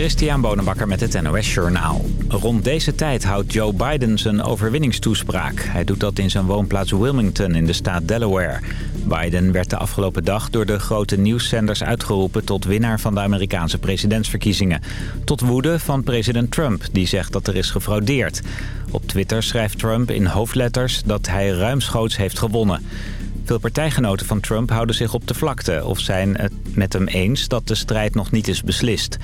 Christian Bonenbakker met het NOS Journaal. Rond deze tijd houdt Joe Biden zijn overwinningstoespraak. Hij doet dat in zijn woonplaats Wilmington in de staat Delaware. Biden werd de afgelopen dag door de grote nieuwszenders uitgeroepen... tot winnaar van de Amerikaanse presidentsverkiezingen. Tot woede van president Trump, die zegt dat er is gefraudeerd. Op Twitter schrijft Trump in hoofdletters dat hij ruimschoots heeft gewonnen. Veel partijgenoten van Trump houden zich op de vlakte... of zijn het met hem eens dat de strijd nog niet is beslist.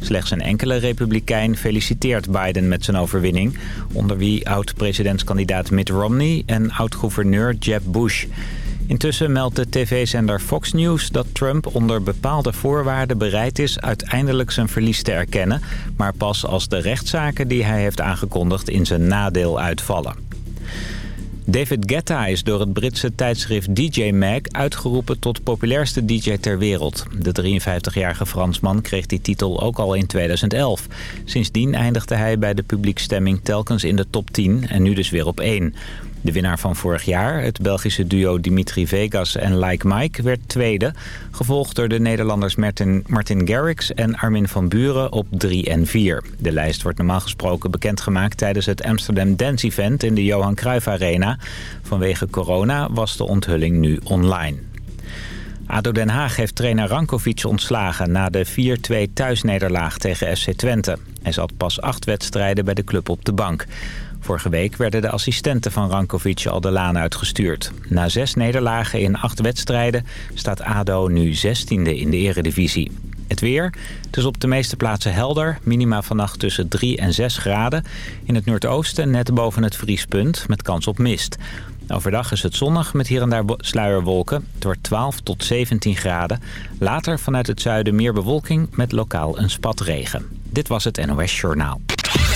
Slechts een enkele republikein feliciteert Biden met zijn overwinning... onder wie oud-presidentskandidaat Mitt Romney en oud-gouverneur Jeb Bush... Intussen meldt de tv-zender Fox News dat Trump onder bepaalde voorwaarden bereid is uiteindelijk zijn verlies te erkennen, maar pas als de rechtszaken die hij heeft aangekondigd in zijn nadeel uitvallen. David Guetta is door het Britse tijdschrift DJ Mag uitgeroepen tot populairste DJ ter wereld. De 53-jarige Fransman kreeg die titel ook al in 2011. Sindsdien eindigde hij bij de publiekstemming telkens in de top 10 en nu dus weer op 1. De winnaar van vorig jaar, het Belgische duo Dimitri Vegas en Like Mike, werd tweede. Gevolgd door de Nederlanders Martin, Martin Garrix en Armin van Buren op 3 en 4. De lijst wordt normaal gesproken bekendgemaakt tijdens het Amsterdam Dance Event in de Johan Cruijff Arena. Vanwege corona was de onthulling nu online. ADO Den Haag heeft trainer Rankovic ontslagen na de 4-2 thuisnederlaag tegen FC Twente. Hij zat pas acht wedstrijden bij de club op de bank. Vorige week werden de assistenten van Rankovic al de laan uitgestuurd. Na zes nederlagen in acht wedstrijden staat ADO nu 16e in de eredivisie. Het weer. Het is op de meeste plaatsen helder. Minima vannacht tussen 3 en 6 graden. In het noordoosten net boven het vriespunt met kans op mist. Overdag is het zonnig met hier en daar sluierwolken. Wordt 12 tot 17 graden. Later vanuit het zuiden meer bewolking met lokaal een spatregen. Dit was het NOS Journaal.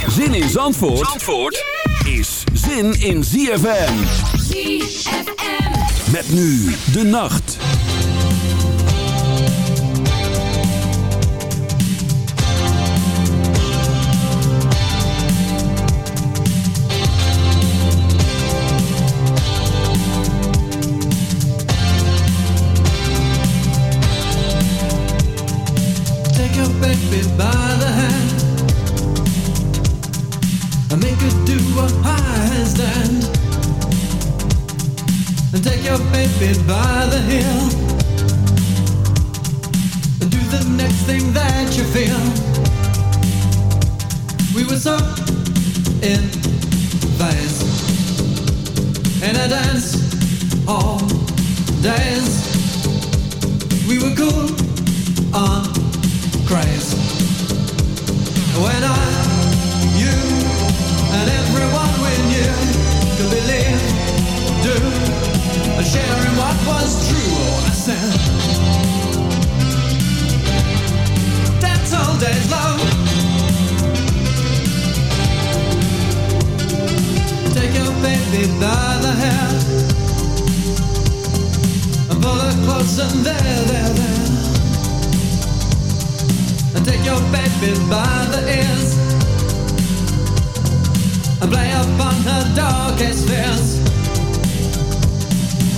Zin in Zandvoort, Zandvoort is zin in ZFM. ZFM. Met nu de nacht. baby by the hill and do the next thing that you feel. We were so in phase and I dance all days. We were cool on craze when I, what was true. I said, That's all love. Take your baby by the hair and pull her close and there, there, there. And take your baby by the ears and play upon her darkest fears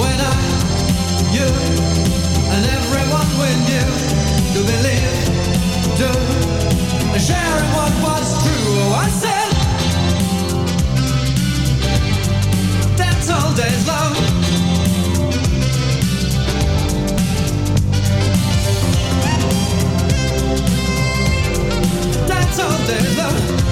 when I, you, and everyone we knew to believe, do, share sharing what was true. Oh, I said, that's all day's love. That's all day's love.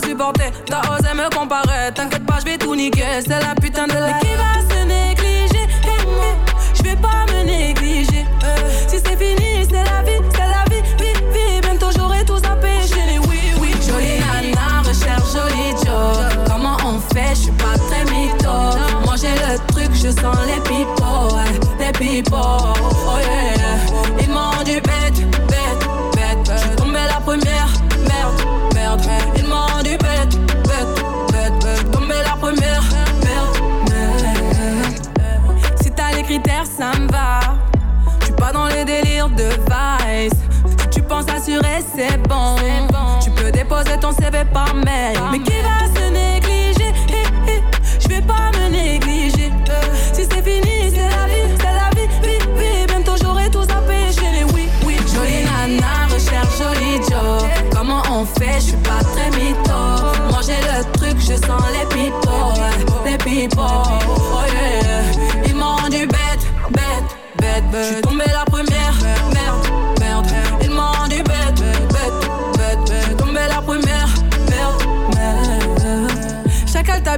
supporter. T'as osé me comparer, t'inquiète pas, je vais tout niquer. C'est la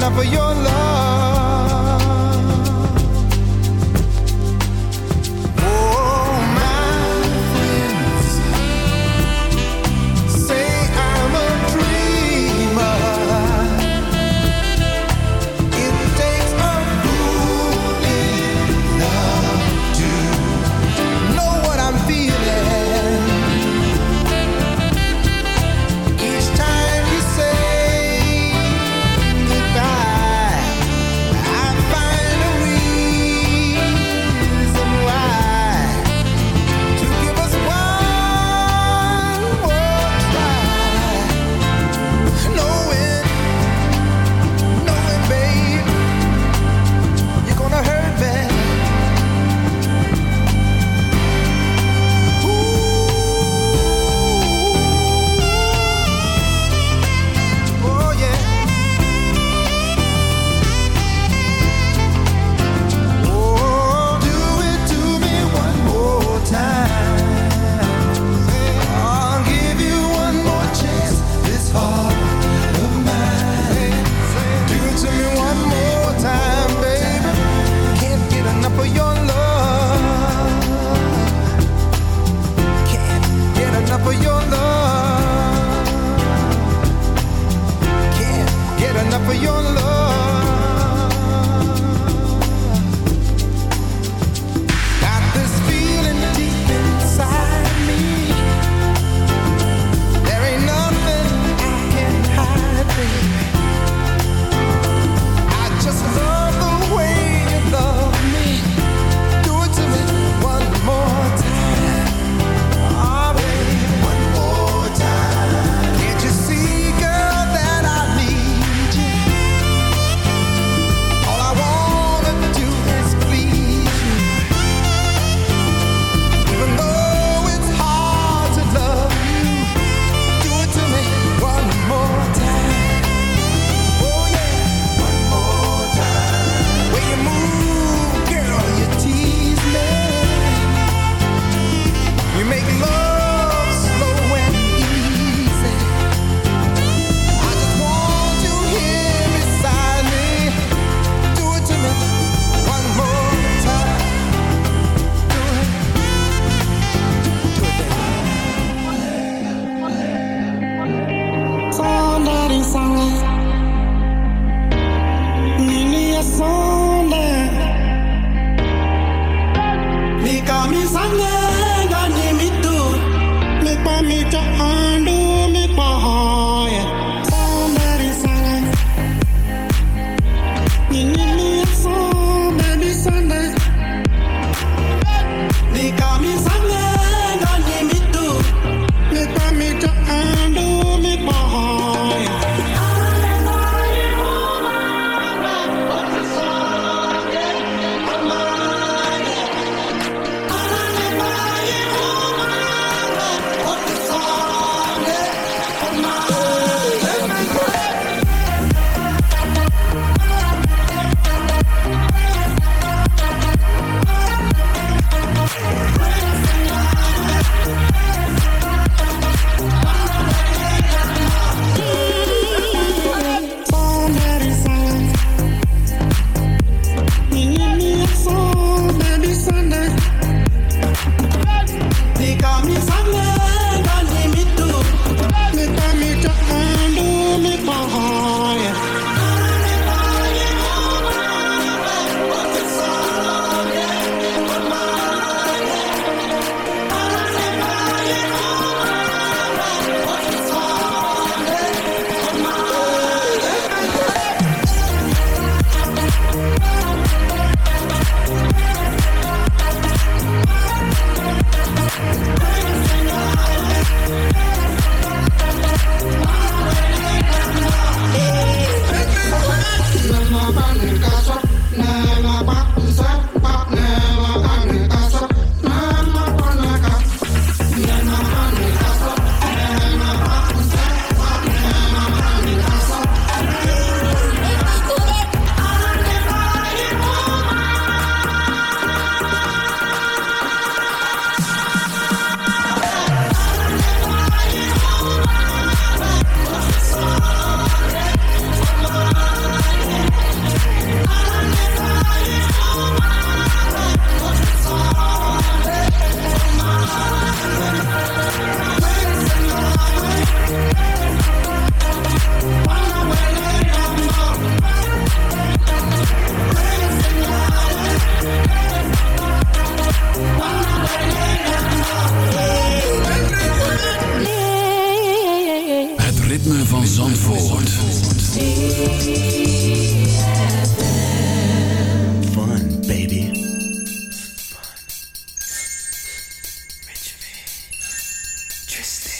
Enough of your love. Bass.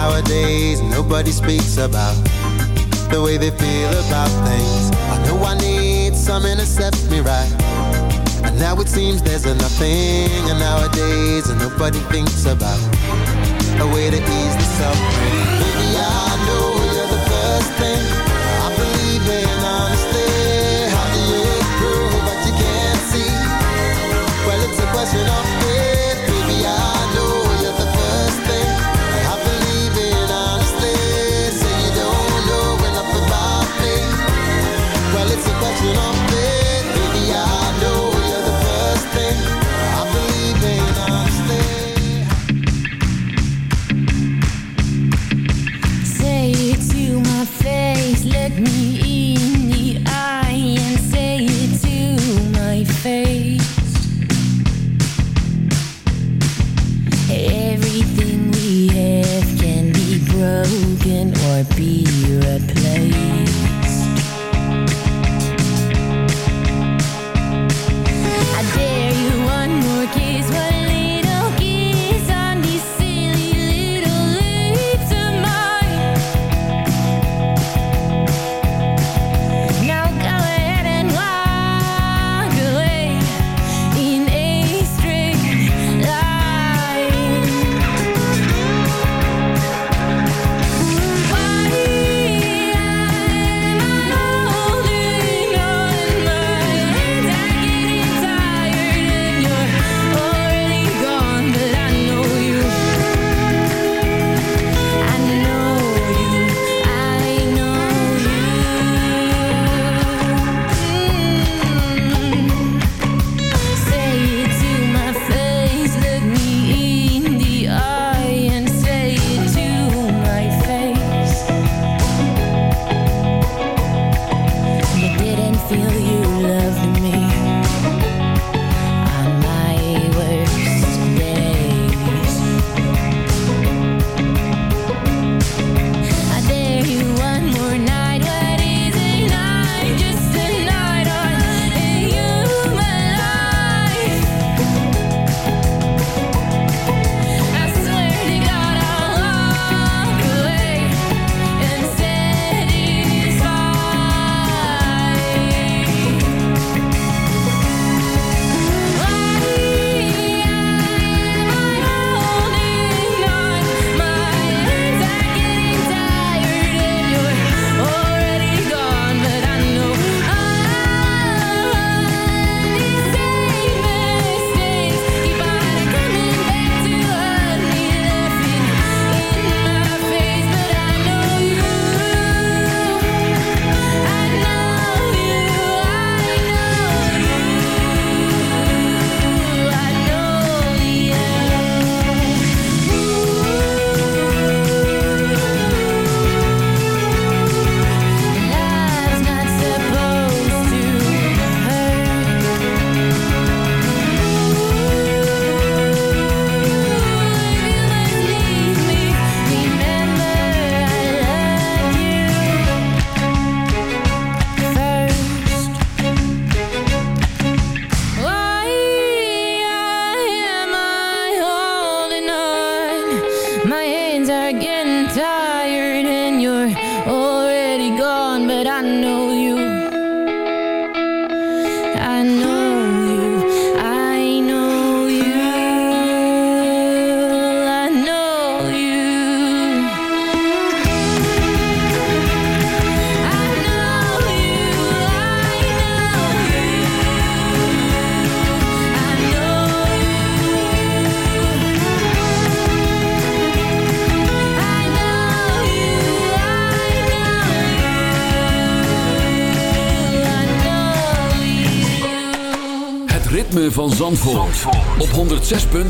nowadays nobody speaks about the way they feel about things. I know I need some intercept me right. And now it seems there's a nothing and nowadays and nobody thinks about a way to ease the suffering. Baby, I know you're the first thing I believe in honestly. How do you prove you can't see? Well, it's a question of 6.9